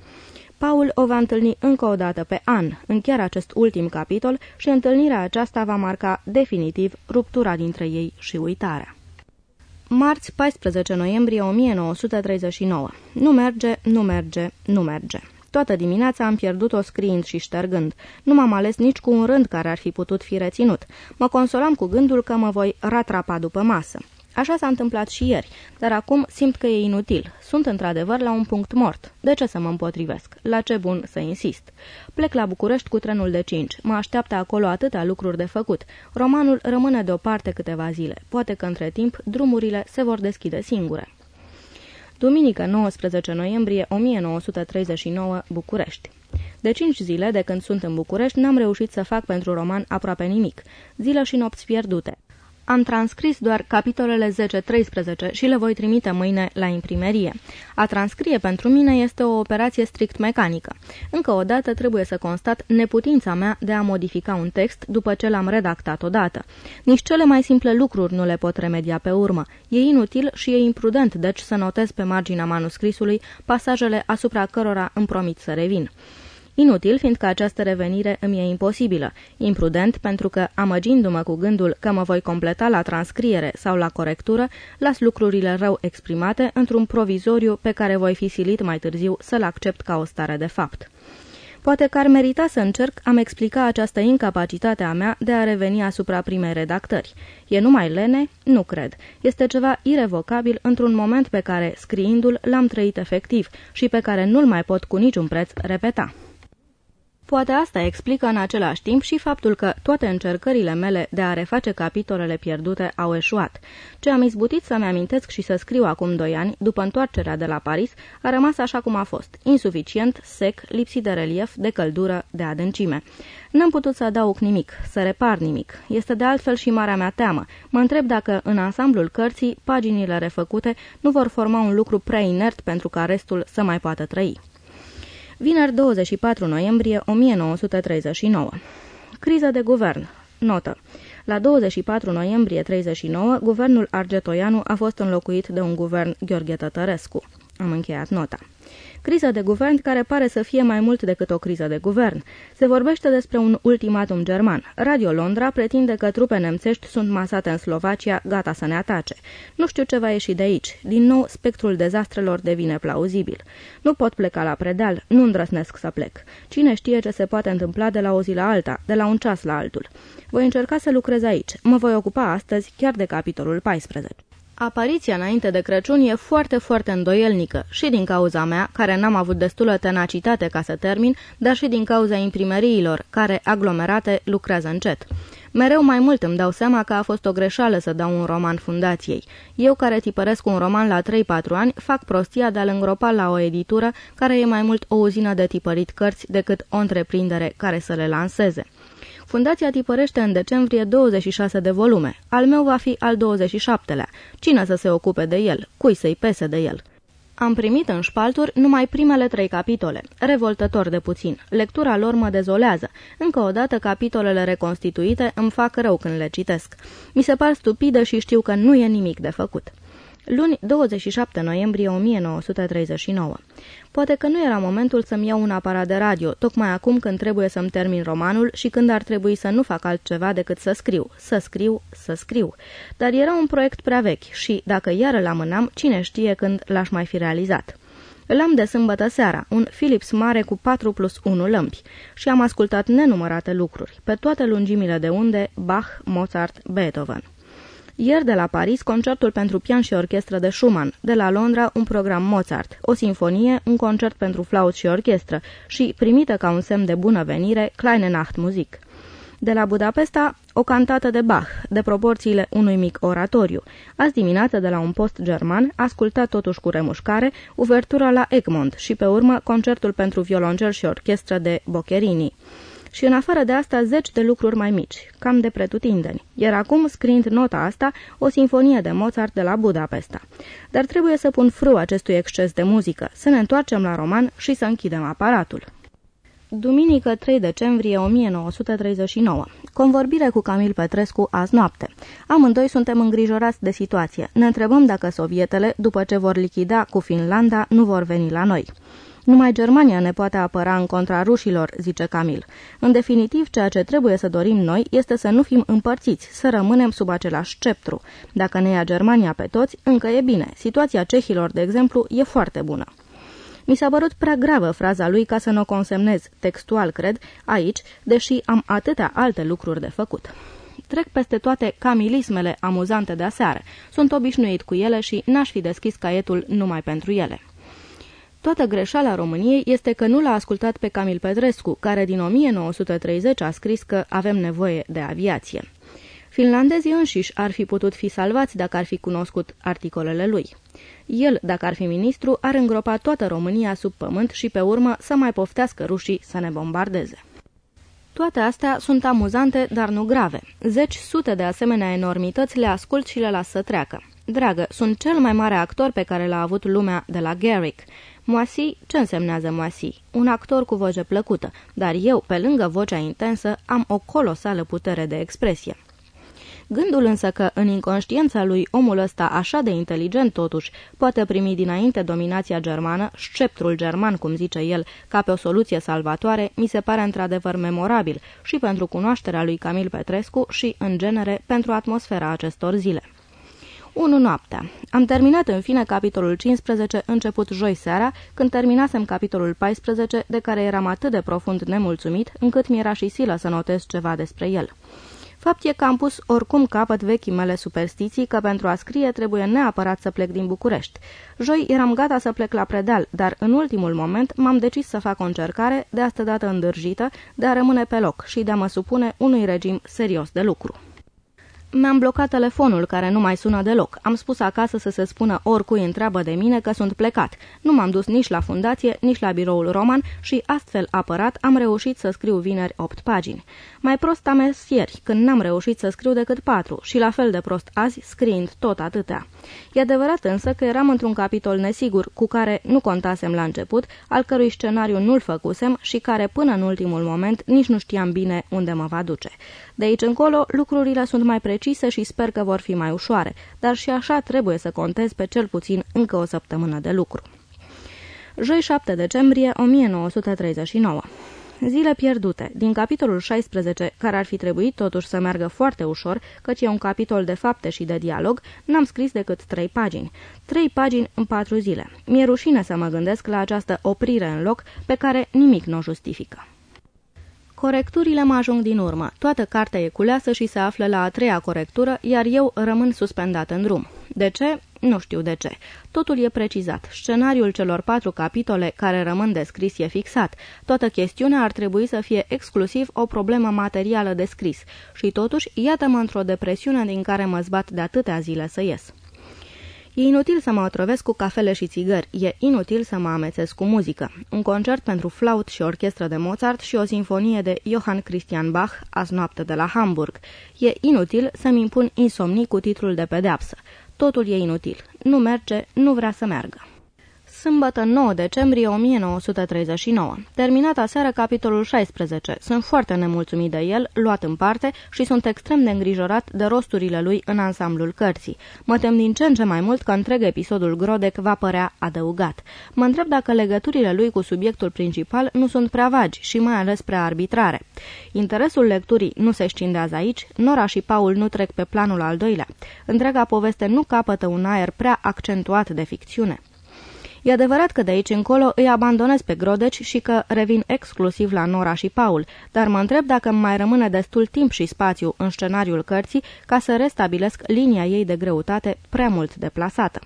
Paul o va întâlni încă o dată pe an, în chiar acest ultim capitol, și întâlnirea aceasta va marca definitiv ruptura dintre ei și uitarea. Marți 14 noiembrie 1939. Nu merge, nu merge, nu merge. Toată dimineața am pierdut-o scriind și ștergând. Nu m-am ales nici cu un rând care ar fi putut fi reținut. Mă consolam cu gândul că mă voi ratrapa după masă. Așa s-a întâmplat și ieri, dar acum simt că e inutil. Sunt într-adevăr la un punct mort. De ce să mă împotrivesc? La ce bun să insist? Plec la București cu trenul de 5. Mă așteaptă acolo atâtea lucruri de făcut. Romanul rămâne deoparte câteva zile. Poate că între timp drumurile se vor deschide singure. Duminică 19 noiembrie 1939, București. De cinci zile de când sunt în București, n-am reușit să fac pentru roman aproape nimic. Zile și nopți pierdute. Am transcris doar capitolele 10-13 și le voi trimite mâine la imprimerie. A transcrie pentru mine este o operație strict mecanică. Încă o dată trebuie să constat neputința mea de a modifica un text după ce l-am redactat odată. Nici cele mai simple lucruri nu le pot remedia pe urmă. E inutil și e imprudent, deci să notez pe marginea manuscrisului pasajele asupra cărora îmi promit să revin. Inutil, fiindcă această revenire îmi e imposibilă. Imprudent, pentru că, amăgindu-mă cu gândul că mă voi completa la transcriere sau la corectură, las lucrurile rău exprimate într-un provizoriu pe care voi fi silit mai târziu să-l accept ca o stare de fapt. Poate că ar merita să încerc am explica această incapacitate a mea de a reveni asupra primei redactări. E numai lene? Nu cred. Este ceva irevocabil într-un moment pe care, scriindu-l, l-am trăit efectiv și pe care nu-l mai pot cu niciun preț repeta. Poate asta explică în același timp și faptul că toate încercările mele de a reface capitolele pierdute au eșuat. Ce am izbutit să-mi amintesc și să scriu acum doi ani, după întoarcerea de la Paris, a rămas așa cum a fost, insuficient, sec, lipsit de relief, de căldură, de adâncime. N-am putut să adaug nimic, să repar nimic. Este de altfel și marea mea teamă. Mă întreb dacă, în ansamblul cărții, paginile refăcute nu vor forma un lucru prea inert pentru ca restul să mai poată trăi. Vineri 24 noiembrie 1939. Criză de guvern. Notă. La 24 noiembrie 39, guvernul Argetoianu a fost înlocuit de un guvern Gheorghe Tătărescu. Am încheiat nota. Criza de guvern care pare să fie mai mult decât o criză de guvern. Se vorbește despre un ultimatum german. Radio Londra pretinde că trupe nemțești sunt masate în Slovacia, gata să ne atace. Nu știu ce va ieși de aici. Din nou, spectrul dezastrelor devine plauzibil. Nu pot pleca la predeal, nu îndrăsnesc să plec. Cine știe ce se poate întâmpla de la o zi la alta, de la un ceas la altul. Voi încerca să lucrez aici. Mă voi ocupa astăzi chiar de capitolul 14. Apariția înainte de Crăciun e foarte, foarte îndoielnică și din cauza mea, care n-am avut destulă tenacitate ca să termin, dar și din cauza imprimeriilor, care, aglomerate, lucrează încet. Mereu mai mult îmi dau seama că a fost o greșeală să dau un roman fundației. Eu, care tipăresc un roman la 3-4 ani, fac prostia de a-l îngropa la o editură care e mai mult o uzină de tipărit cărți decât o întreprindere care să le lanseze. Fundația tipărește în decembrie 26 de volume. Al meu va fi al 27-lea. Cine să se ocupe de el? Cui să-i pese de el? Am primit în șpalturi numai primele trei capitole. Revoltător de puțin. Lectura lor mă dezolează. Încă o dată, capitolele reconstituite îmi fac rău când le citesc. Mi se par stupidă și știu că nu e nimic de făcut. Luni, 27 noiembrie 1939. Poate că nu era momentul să-mi iau un aparat de radio, tocmai acum când trebuie să-mi termin romanul și când ar trebui să nu fac altceva decât să scriu, să scriu, să scriu. Dar era un proiect prea vechi și, dacă iar îl amânam, cine știe când l-aș mai fi realizat. Îl am de sâmbătă seara, un Philips mare cu 4 plus 1 lămpi și am ascultat nenumărate lucruri, pe toate lungimile de unde Bach, Mozart, Beethoven. Ieri de la Paris, concertul pentru pian și orchestră de Schumann, de la Londra un program Mozart, o sinfonie, un concert pentru flaut și orchestră și, primită ca un semn de bună venire, Kleine Nachtmusik. De la Budapesta, o cantată de Bach, de proporțiile unui mic oratoriu. Azi dimineață, de la un post german, ascultat totuși cu remușcare, uvertura la Egmont și, pe urmă, concertul pentru violoncel și orchestră de Boccherini și în afară de asta zeci de lucruri mai mici, cam de pretutindeni. Iar acum, scriind nota asta, o sinfonie de Mozart de la Budapesta. Dar trebuie să pun fru acestui exces de muzică, să ne întoarcem la roman și să închidem aparatul. Duminică 3 decembrie 1939. Convorbire cu Camil Petrescu azi noapte. Amândoi suntem îngrijorați de situație. Ne întrebăm dacă sovietele, după ce vor lichida cu Finlanda, nu vor veni la noi. Numai Germania ne poate apăra în contra rușilor, zice Camil. În definitiv, ceea ce trebuie să dorim noi este să nu fim împărțiți, să rămânem sub același sceptru. Dacă ne ia Germania pe toți, încă e bine. Situația cehilor, de exemplu, e foarte bună. Mi s-a părut prea gravă fraza lui ca să nu o consemnez, textual cred, aici, deși am atâtea alte lucruri de făcut. Trec peste toate camilismele amuzante de aseară. Sunt obișnuit cu ele și n-aș fi deschis caietul numai pentru ele. Toată greșeala României este că nu l-a ascultat pe Camil Petrescu, care din 1930 a scris că avem nevoie de aviație. Finlandezii înșiși ar fi putut fi salvați dacă ar fi cunoscut articolele lui. El, dacă ar fi ministru, ar îngropa toată România sub pământ și pe urmă să mai poftească rușii să ne bombardeze. Toate astea sunt amuzante, dar nu grave. Zeci sute de asemenea enormități le ascult și le las să treacă. Dragă, sunt cel mai mare actor pe care l-a avut lumea de la Garrick. Moasi, ce însemnează Moasi? Un actor cu voce plăcută, dar eu, pe lângă vocea intensă, am o colosală putere de expresie. Gândul însă că în inconștiența lui omul ăsta așa de inteligent totuși poate primi dinainte dominația germană, sceptrul german, cum zice el, ca pe o soluție salvatoare, mi se pare într-adevăr memorabil și pentru cunoașterea lui Camil Petrescu și, în genere, pentru atmosfera acestor zile. 1 noaptea. Am terminat în fine capitolul 15, început joi seara, când terminasem capitolul 14, de care eram atât de profund nemulțumit, încât mi-era și silă să notez ceva despre el. Fapt e că am pus oricum capăt vechii mele superstiții că pentru a scrie trebuie neapărat să plec din București. Joi eram gata să plec la Predeal, dar în ultimul moment m-am decis să fac o încercare, de asta dată îndârjită, de a rămâne pe loc și de a mă supune unui regim serios de lucru. Mi-am blocat telefonul, care nu mai sună deloc. Am spus acasă să se spună oricui întreabă de mine că sunt plecat. Nu m-am dus nici la fundație, nici la biroul roman și, astfel apărat, am reușit să scriu vineri 8 pagini. Mai prost am mers ieri, când n-am reușit să scriu decât 4 și la fel de prost azi, scriind tot atâtea. E adevărat însă că eram într-un capitol nesigur, cu care nu contasem la început, al cărui scenariu nu-l făcusem și care, până în ultimul moment, nici nu știam bine unde mă va duce. De aici încolo, lucrurile sunt mai precise și sper că vor fi mai ușoare, dar și așa trebuie să contez pe cel puțin încă o săptămână de lucru. Joi 7 decembrie 1939 Zile pierdute. Din capitolul 16, care ar fi trebuit totuși să meargă foarte ușor, căci e un capitol de fapte și de dialog, n-am scris decât trei pagini. Trei pagini în patru zile. Mi-e rușine să mă gândesc la această oprire în loc pe care nimic nu o justifică. Corecturile mă ajung din urmă. Toată cartea e culeasă și se află la a treia corectură, iar eu rămân suspendat în drum. De ce? Nu știu de ce. Totul e precizat. Scenariul celor patru capitole care rămân descris e fixat. Toată chestiunea ar trebui să fie exclusiv o problemă materială de scris. Și totuși, iată-mă într-o depresiune din care mă zbat de atâtea zile să ies. E inutil să mă otrăvesc cu cafele și țigări, e inutil să mă amețesc cu muzică. Un concert pentru flaut și orchestră de Mozart și o sinfonie de Johann Christian Bach, azi noapte de la Hamburg. E inutil să-mi impun insomnii cu titlul de pedeapsă. Totul e inutil. Nu merge, nu vrea să meargă. Sâmbătă 9 decembrie 1939. Terminat aseară capitolul 16. Sunt foarte nemulțumit de el, luat în parte și sunt extrem de îngrijorat de rosturile lui în ansamblul cărții. Mă tem din ce în ce mai mult că întreg episodul Grodec va părea adăugat. Mă întreb dacă legăturile lui cu subiectul principal nu sunt prea vagi și mai ales prea arbitrare. Interesul lecturii nu se scindează aici, Nora și Paul nu trec pe planul al doilea. Întreaga poveste nu capătă un aer prea accentuat de ficțiune. E adevărat că de aici încolo îi abandonez pe Grodeci și că revin exclusiv la Nora și Paul, dar mă întreb dacă mai rămâne destul timp și spațiu în scenariul cărții ca să restabilesc linia ei de greutate prea mult deplasată.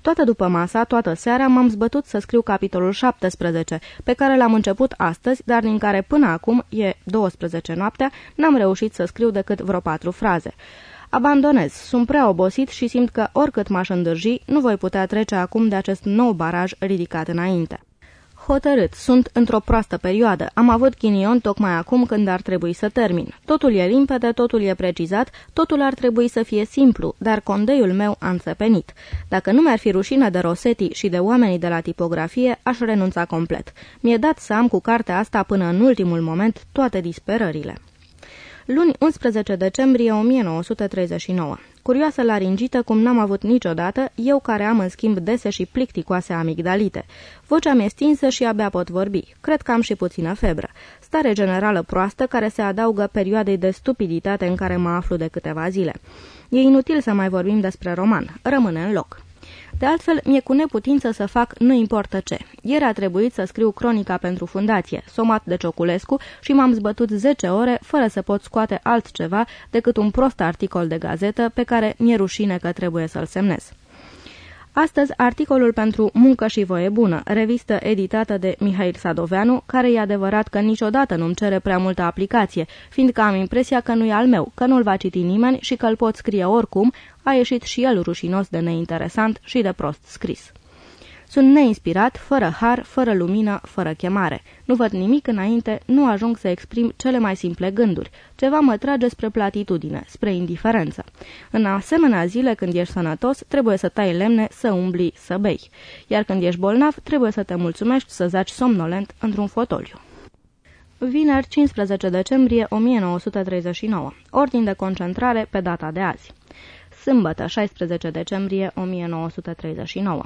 Toată după masa, toată seara, m-am zbătut să scriu capitolul 17, pe care l-am început astăzi, dar din care până acum, e 12 noaptea, n-am reușit să scriu decât vreo patru fraze. Abandonez, sunt prea obosit și simt că oricât m-aș îndârji, nu voi putea trece acum de acest nou baraj ridicat înainte. Hotărât, sunt într-o proastă perioadă. Am avut chinion tocmai acum când ar trebui să termin. Totul e limpede, totul e precizat, totul ar trebui să fie simplu, dar condeiul meu a înțepenit. Dacă nu mi-ar fi rușine de Rosetti și de oamenii de la tipografie, aș renunța complet. Mi-e dat să am cu cartea asta până în ultimul moment toate disperările. Luni 11 decembrie 1939. Curioasă laringită cum n-am avut niciodată, eu care am în schimb dese și plicticoase amigdalite. Vocea mi-e stinsă și abia pot vorbi. Cred că am și puțină febră. Stare generală proastă care se adaugă perioadei de stupiditate în care mă aflu de câteva zile. E inutil să mai vorbim despre roman. Rămâne în loc. De altfel, mi-e cu neputință să fac nu importă ce. Ieri a trebuit să scriu cronica pentru fundație, somat de Cioculescu, și m-am zbătut 10 ore fără să pot scoate altceva decât un prost articol de gazetă pe care mi-e rușine că trebuie să-l semnez. Astăzi, articolul pentru Muncă și Voie Bună, revistă editată de Mihail Sadoveanu, care e adevărat că niciodată nu-mi cere prea multă aplicație, fiindcă am impresia că nu e al meu, că nu-l va citi nimeni și că îl pot scrie oricum, a ieșit și el rușinos de neinteresant și de prost scris. Sunt neinspirat, fără har, fără lumină, fără chemare. Nu văd nimic înainte, nu ajung să exprim cele mai simple gânduri. Ceva mă trage spre platitudine, spre indiferență. În asemenea zile, când ești sănătos, trebuie să tai lemne, să umbli, să bei. Iar când ești bolnav, trebuie să te mulțumești să zaci somnolent într-un fotoliu. Vineri, 15 decembrie 1939. Ordin de concentrare pe data de azi. Sâmbătă, 16 decembrie 1939.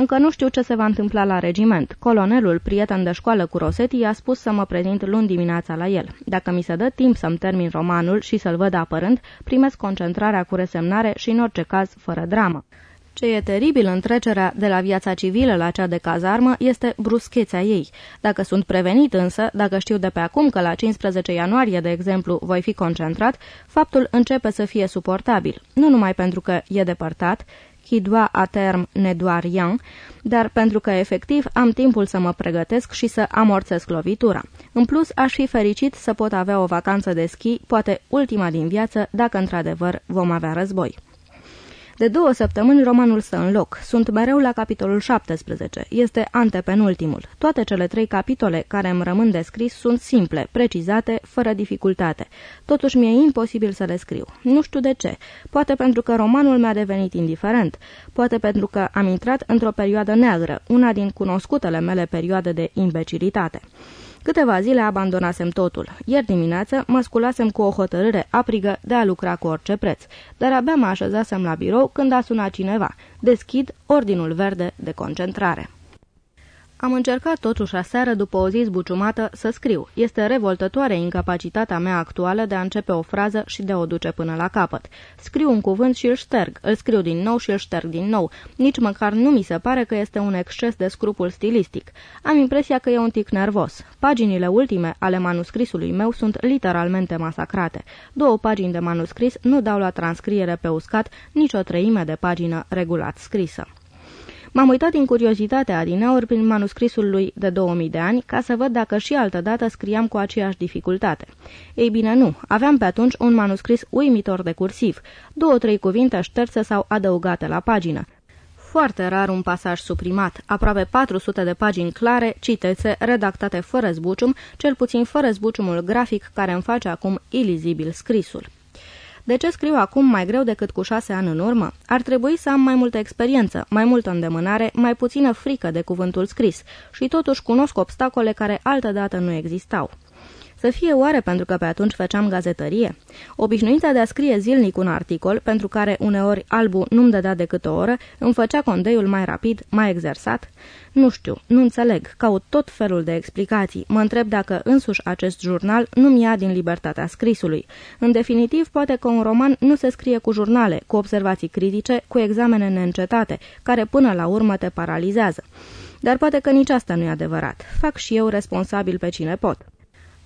Încă nu știu ce se va întâmpla la regiment. Colonelul, prieten de școală cu Rosetti, i-a spus să mă prezint luni dimineața la el. Dacă mi se dă timp să-mi termin romanul și să-l văd apărând, primesc concentrarea cu resemnare și, în orice caz, fără dramă. Ce e teribil în trecerea de la viața civilă la cea de cazarmă este bruschețea ei. Dacă sunt prevenit însă, dacă știu de pe acum că la 15 ianuarie, de exemplu, voi fi concentrat, faptul începe să fie suportabil, nu numai pentru că e depărtat, qui doit a term ne doar rien, dar pentru că efectiv am timpul să mă pregătesc și să amorțesc lovitura. În plus, aș fi fericit să pot avea o vacanță de schi, poate ultima din viață, dacă într-adevăr vom avea război. De două săptămâni romanul stă în loc. Sunt mereu la capitolul 17. Este antepenultimul. Toate cele trei capitole care îmi rămân de scris sunt simple, precizate, fără dificultate. Totuși mi-e imposibil să le scriu. Nu știu de ce. Poate pentru că romanul mi-a devenit indiferent. Poate pentru că am intrat într-o perioadă neagră, una din cunoscutele mele perioade de imbecilitate. Câteva zile abandonasem totul. Ieri dimineață mă sculasem cu o hotărâre aprigă de a lucra cu orice preț, dar abia mă așezasem la birou când a sunat cineva. Deschid ordinul verde de concentrare. Am încercat totuși aseară, după o zi zbuciumată, să scriu. Este revoltătoare incapacitatea mea actuală de a începe o frază și de o duce până la capăt. Scriu un cuvânt și îl șterg, îl scriu din nou și îl șterg din nou. Nici măcar nu mi se pare că este un exces de scrupul stilistic. Am impresia că e un tic nervos. Paginile ultime ale manuscrisului meu sunt literalmente masacrate. Două pagini de manuscris nu dau la transcriere pe uscat nici o treime de pagină regulat scrisă. M-am uitat din curiozitate adineauri prin manuscrisul lui de 2000 de ani ca să văd dacă și altădată scriam cu aceeași dificultate. Ei bine, nu. Aveam pe atunci un manuscris uimitor de cursiv. Două-trei cuvinte șterse sau adăugate la pagină. Foarte rar un pasaj suprimat, aproape 400 de pagini clare, citețe, redactate fără zbucium, cel puțin fără zbuciumul grafic care îmi face acum ilizibil scrisul. De ce scriu acum mai greu decât cu șase ani în urmă? Ar trebui să am mai multă experiență, mai multă îndemânare, mai puțină frică de cuvântul scris și totuși cunosc obstacole care altădată nu existau. Să fie oare pentru că pe atunci făceam gazetărie? Obișnuința de a scrie zilnic un articol, pentru care uneori albu nu-mi dădea decât o oră, îmi făcea condeiul mai rapid, mai exersat? Nu știu, nu înțeleg, caut tot felul de explicații. Mă întreb dacă însuși acest jurnal nu-mi ia din libertatea scrisului. În definitiv, poate că un roman nu se scrie cu jurnale, cu observații critice, cu examene neîncetate, care până la urmă te paralizează. Dar poate că nici asta nu e adevărat. Fac și eu responsabil pe cine pot.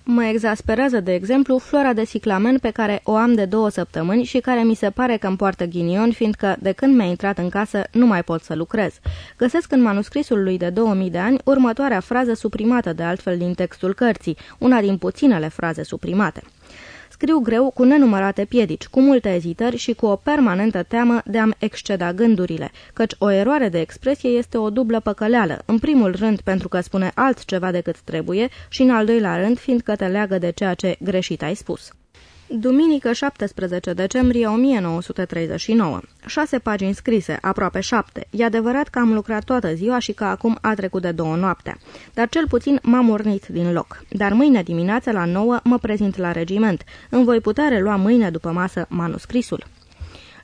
Mă exasperează, de exemplu, flora de ciclamen pe care o am de două săptămâni și care mi se pare că îmi poartă ghinion, fiindcă, de când mi-a intrat în casă, nu mai pot să lucrez. Găsesc în manuscrisul lui de 2000 de ani următoarea frază suprimată de altfel din textul cărții, una din puținele fraze suprimate. Scriu greu cu nenumărate piedici, cu multe ezitări și cu o permanentă teamă de a-mi exceda gândurile, căci o eroare de expresie este o dublă păcăleală, în primul rând pentru că spune altceva decât trebuie și în al doilea rând fiindcă te leagă de ceea ce greșit ai spus. Duminică 17 decembrie 1939. Șase pagini scrise, aproape șapte. E adevărat că am lucrat toată ziua și că acum a trecut de două noaptea. Dar cel puțin m-am urnit din loc. Dar mâine dimineață la nouă mă prezint la regiment. Îmi voi putea relua mâine după masă manuscrisul.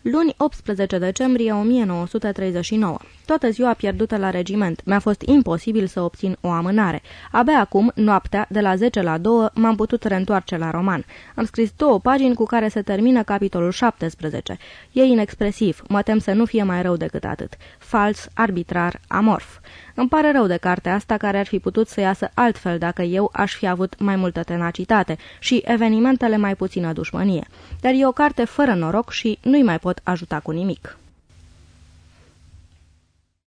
Luni 18 decembrie 1939. Toată ziua pierdută la regiment. Mi-a fost imposibil să obțin o amânare. Abia acum, noaptea, de la 10 la 2, m-am putut reîntoarce la roman. Am scris două pagini cu care se termină capitolul 17. E inexpresiv, mă tem să nu fie mai rău decât atât. Fals, arbitrar, amorf. Îmi pare rău de cartea asta care ar fi putut să iasă altfel dacă eu aș fi avut mai multă tenacitate și evenimentele mai puțină dușmănie. Dar e o carte fără noroc și nu-i mai pot ajuta cu nimic.